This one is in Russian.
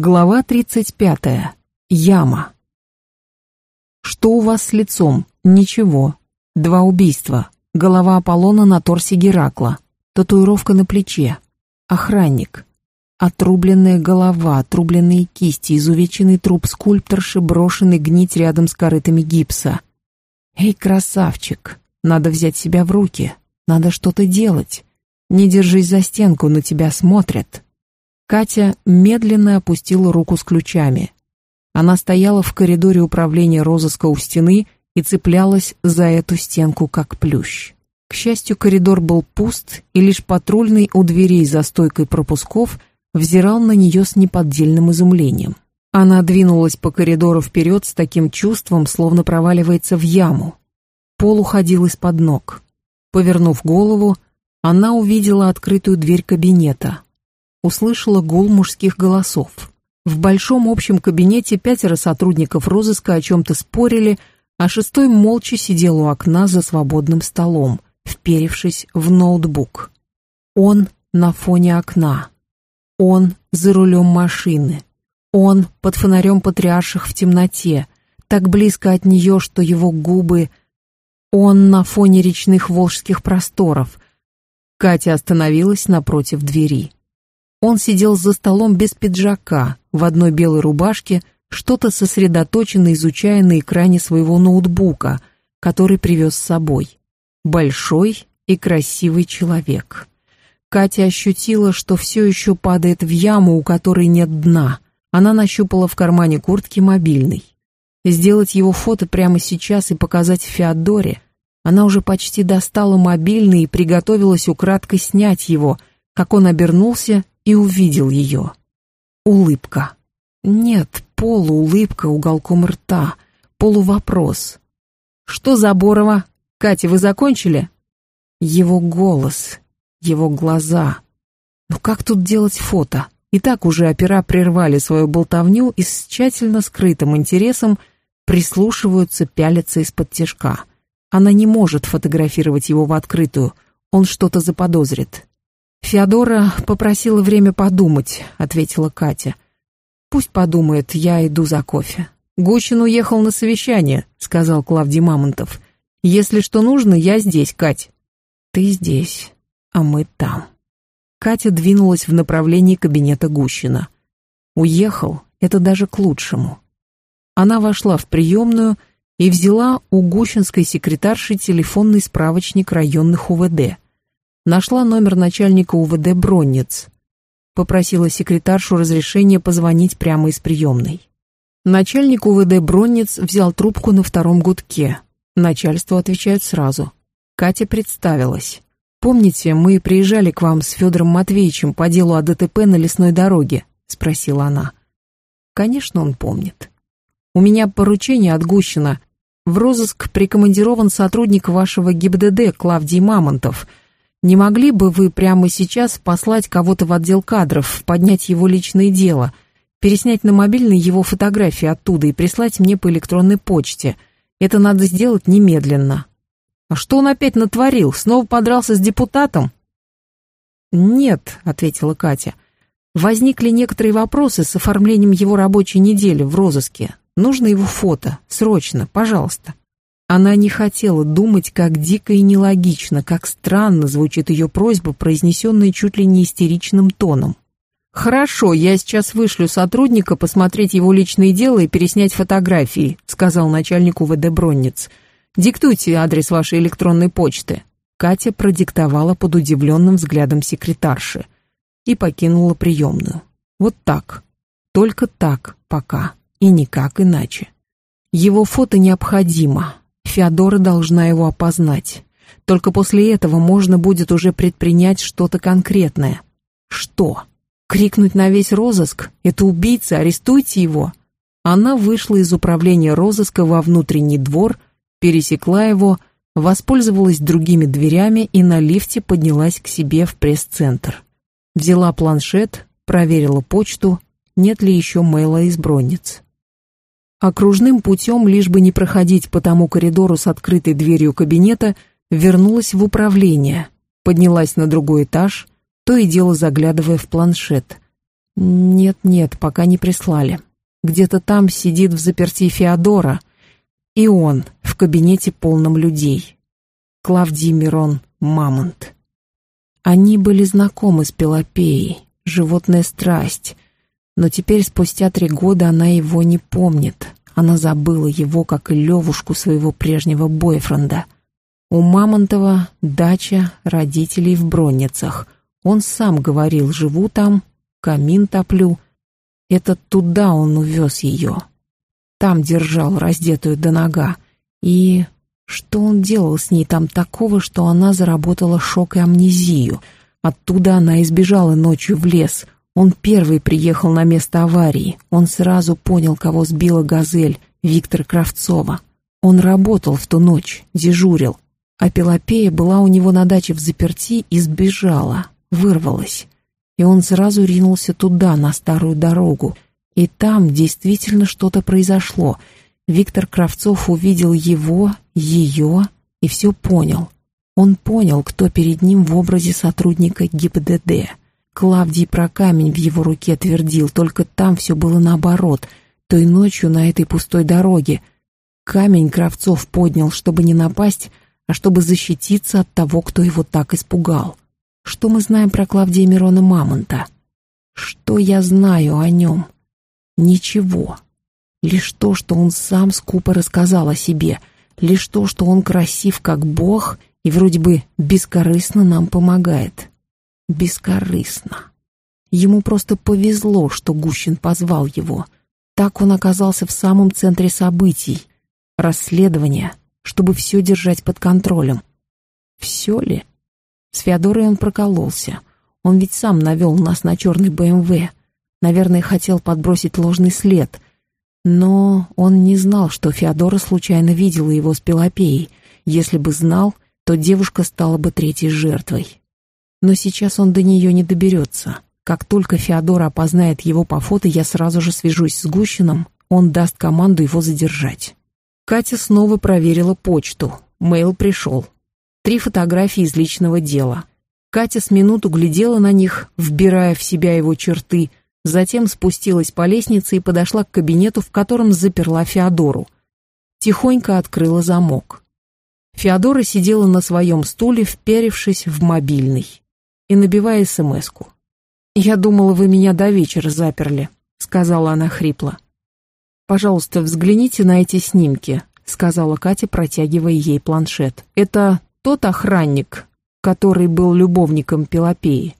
Глава 35. Яма. Что у вас с лицом? Ничего. Два убийства. Голова Аполлона на торсе Геракла. Татуировка на плече. Охранник. Отрубленная голова, отрубленные кисти, изувеченный труп скульпторши, брошенный гнить рядом с корытами гипса. Эй, красавчик, надо взять себя в руки. Надо что-то делать. Не держись за стенку, на тебя смотрят. Катя медленно опустила руку с ключами. Она стояла в коридоре управления розыска у стены и цеплялась за эту стенку как плющ. К счастью, коридор был пуст, и лишь патрульный у дверей за стойкой пропусков взирал на нее с неподдельным изумлением. Она двинулась по коридору вперед с таким чувством, словно проваливается в яму. Пол уходил из-под ног. Повернув голову, она увидела открытую дверь кабинета услышала гул мужских голосов. В большом общем кабинете пятеро сотрудников розыска о чем-то спорили, а шестой молча сидел у окна за свободным столом, вперевшись в ноутбук. Он на фоне окна. Он за рулем машины. Он под фонарем патриарших в темноте, так близко от нее, что его губы... Он на фоне речных волжских просторов. Катя остановилась напротив двери. Он сидел за столом без пиджака, в одной белой рубашке, что-то сосредоточенно изучая на экране своего ноутбука, который привез с собой. Большой и красивый человек. Катя ощутила, что все еще падает в яму, у которой нет дна. Она нащупала в кармане куртки мобильный. Сделать его фото прямо сейчас и показать Феодоре. Она уже почти достала мобильный и приготовилась украдкой снять его, как он обернулся и увидел ее. Улыбка. Нет, полуулыбка уголком рта, полувопрос. «Что за Борова? Катя, вы закончили?» Его голос, его глаза. Ну как тут делать фото? И так уже опера прервали свою болтовню и с тщательно скрытым интересом прислушиваются, пялятся из-под тяжка. Она не может фотографировать его в открытую, он что-то заподозрит. «Феодора попросила время подумать», — ответила Катя. «Пусть подумает, я иду за кофе». «Гущин уехал на совещание», — сказал Клавдий Мамонтов. «Если что нужно, я здесь, Кать». «Ты здесь, а мы там». Катя двинулась в направлении кабинета Гущина. «Уехал, это даже к лучшему». Она вошла в приемную и взяла у гущинской секретарши телефонный справочник районных УВД — Нашла номер начальника УВД Бронниц. Попросила секретаршу разрешения позвонить прямо из приемной. Начальник УВД Бронниц взял трубку на втором гудке. Начальству отвечают сразу. Катя представилась. «Помните, мы приезжали к вам с Федором Матвеевичем по делу о ДТП на лесной дороге?» — спросила она. «Конечно, он помнит. У меня поручение от Гущина. В розыск прикомандирован сотрудник вашего ГИБДД Клавдий Мамонтов — не могли бы вы прямо сейчас послать кого-то в отдел кадров, поднять его личное дело, переснять на мобильный его фотографии оттуда и прислать мне по электронной почте? Это надо сделать немедленно. А что он опять натворил? Снова подрался с депутатом? Нет, ответила Катя. Возникли некоторые вопросы с оформлением его рабочей недели в розыске. Нужно его фото. Срочно, пожалуйста. Она не хотела думать, как дико и нелогично, как странно звучит ее просьба, произнесенная чуть ли не истеричным тоном. «Хорошо, я сейчас вышлю сотрудника посмотреть его личные дела и переснять фотографии», сказал начальник УВД Бронниц. «Диктуйте адрес вашей электронной почты». Катя продиктовала под удивленным взглядом секретарши и покинула приемную. Вот так. Только так пока. И никак иначе. Его фото необходимо. Феодора должна его опознать. Только после этого можно будет уже предпринять что-то конкретное. Что? Крикнуть на весь розыск? Это убийца, арестуйте его! Она вышла из управления розыска во внутренний двор, пересекла его, воспользовалась другими дверями и на лифте поднялась к себе в пресс-центр. Взяла планшет, проверила почту, нет ли еще мейла из бронниц. Окружным путем, лишь бы не проходить по тому коридору с открытой дверью кабинета, вернулась в управление, поднялась на другой этаж, то и дело заглядывая в планшет. Нет-нет, пока не прислали. Где-то там сидит в заперти Феодора, и он в кабинете полном людей. Клавдий Мирон Мамонт. Они были знакомы с Пелопеей, животная страсть, но теперь, спустя три года, она его не помнит. Она забыла его, как и Левушку своего прежнего бойфренда. У Мамонтова дача родителей в Бронницах. Он сам говорил, живу там, камин топлю. Это туда он увез ее. Там держал раздетую до нога. И что он делал с ней там такого, что она заработала шок и амнезию? Оттуда она избежала ночью в лес. Он первый приехал на место аварии. Он сразу понял, кого сбила «Газель» Виктора Кравцова. Он работал в ту ночь, дежурил. А Пелопея была у него на даче в заперти и сбежала, вырвалась. И он сразу ринулся туда, на старую дорогу. И там действительно что-то произошло — Виктор Кравцов увидел его, ее и все понял. Он понял, кто перед ним в образе сотрудника ГИБДД. Клавдий про камень в его руке твердил, только там все было наоборот. Той ночью на этой пустой дороге камень Кравцов поднял, чтобы не напасть, а чтобы защититься от того, кто его так испугал. Что мы знаем про Клавдия Мирона Мамонта? Что я знаю о нем? Ничего. Лишь то, что он сам скупо рассказал о себе, лишь то, что он красив как бог и вроде бы бескорыстно нам помогает. Бескорыстно. Ему просто повезло, что Гущин позвал его. Так он оказался в самом центре событий. Расследования, чтобы все держать под контролем. Все ли? С Феодорой он прокололся. Он ведь сам навел нас на черный БМВ. Наверное, хотел подбросить ложный след — но он не знал, что Феодора случайно видела его с Пелопеей. Если бы знал, то девушка стала бы третьей жертвой. Но сейчас он до нее не доберется. Как только Феодора опознает его по фото, я сразу же свяжусь с Гущиным, он даст команду его задержать. Катя снова проверила почту. Мейл пришел. Три фотографии из личного дела. Катя с минуту глядела на них, вбирая в себя его черты, Затем спустилась по лестнице и подошла к кабинету, в котором заперла Феодору. Тихонько открыла замок. Феодора сидела на своем стуле, вперевшись в мобильный и набивая смс-ку. «Я думала, вы меня до вечера заперли», — сказала она хрипло. «Пожалуйста, взгляните на эти снимки», — сказала Катя, протягивая ей планшет. «Это тот охранник, который был любовником Пелопеи».